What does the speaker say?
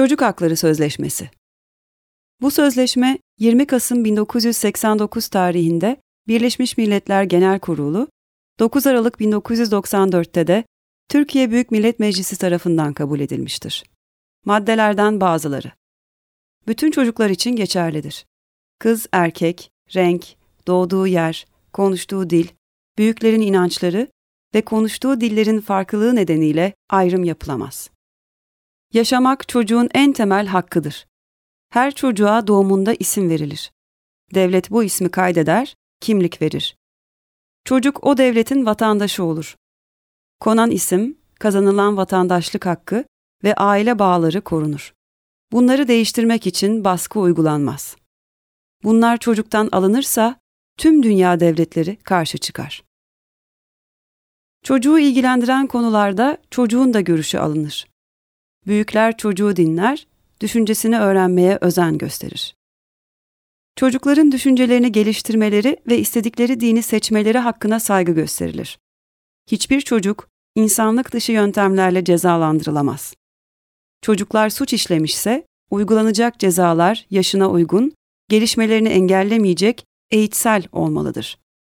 Çocuk Hakları Sözleşmesi Bu sözleşme 20 Kasım 1989 tarihinde Birleşmiş Milletler Genel Kurulu, 9 Aralık 1994'te de Türkiye Büyük Millet Meclisi tarafından kabul edilmiştir. Maddelerden bazıları. Bütün çocuklar için geçerlidir. Kız, erkek, renk, doğduğu yer, konuştuğu dil, büyüklerin inançları ve konuştuğu dillerin farklılığı nedeniyle ayrım yapılamaz. Yaşamak çocuğun en temel hakkıdır. Her çocuğa doğumunda isim verilir. Devlet bu ismi kaydeder, kimlik verir. Çocuk o devletin vatandaşı olur. Konan isim, kazanılan vatandaşlık hakkı ve aile bağları korunur. Bunları değiştirmek için baskı uygulanmaz. Bunlar çocuktan alınırsa tüm dünya devletleri karşı çıkar. Çocuğu ilgilendiren konularda çocuğun da görüşü alınır. Büyükler çocuğu dinler, düşüncesini öğrenmeye özen gösterir. Çocukların düşüncelerini geliştirmeleri ve istedikleri dini seçmeleri hakkına saygı gösterilir. Hiçbir çocuk insanlık dışı yöntemlerle cezalandırılamaz. Çocuklar suç işlemişse uygulanacak cezalar yaşına uygun, gelişmelerini engellemeyecek, eğitsel olmalıdır.